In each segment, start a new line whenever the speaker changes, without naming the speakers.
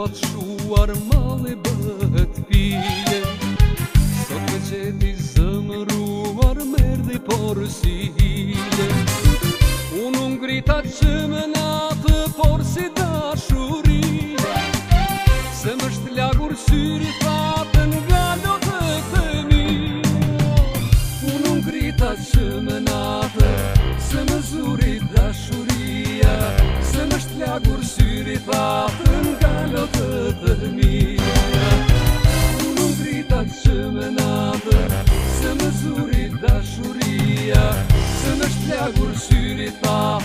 pat shuar mali bëhet fije Sot me qeti zëmruar merdi por si hile Unë ngrita që më natë por si dhe Poursuivez pas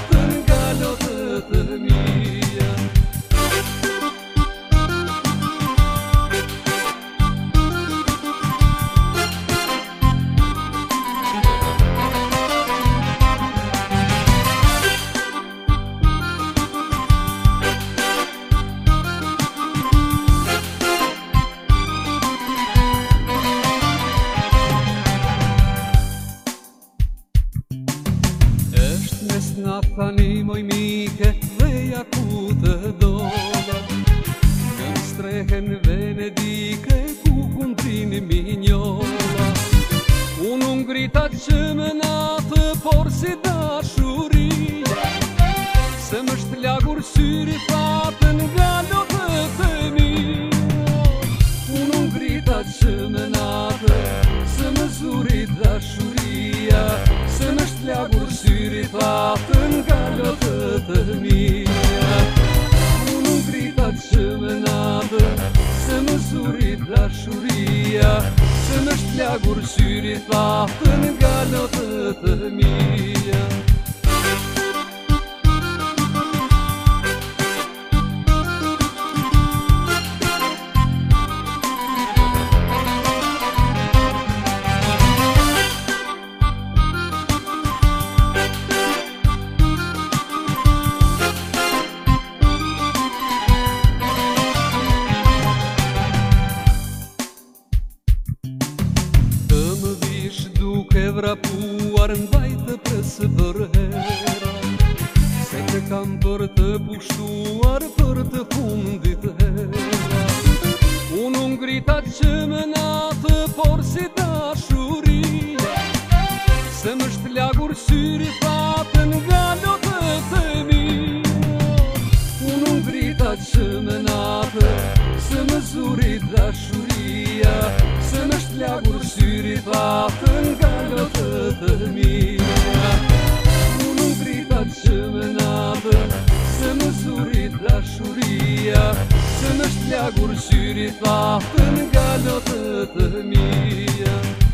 thani moj mike dhe ja ku të dola Në strehen Venedike ku kundrini minjola Unë unë grita që më natë por si dashurin Se më shtë lagur syri për Va të nga një të të një Unë në kri të që më nabë Se më surit dhe shuria Se më shkla kur syrit Va të nga një të të një vrapuar në bajtë për së vërhera Se të kam për të pushtuar për të fundit hera Unë unë grita që më natë por si ta shuri Se më shtë lagur syri fatë në gallo të të mi Unë unë grita që më natë Se më zuri dha shuria Se më shtë lagur syri fatë 雨里耍，分开了日子迷。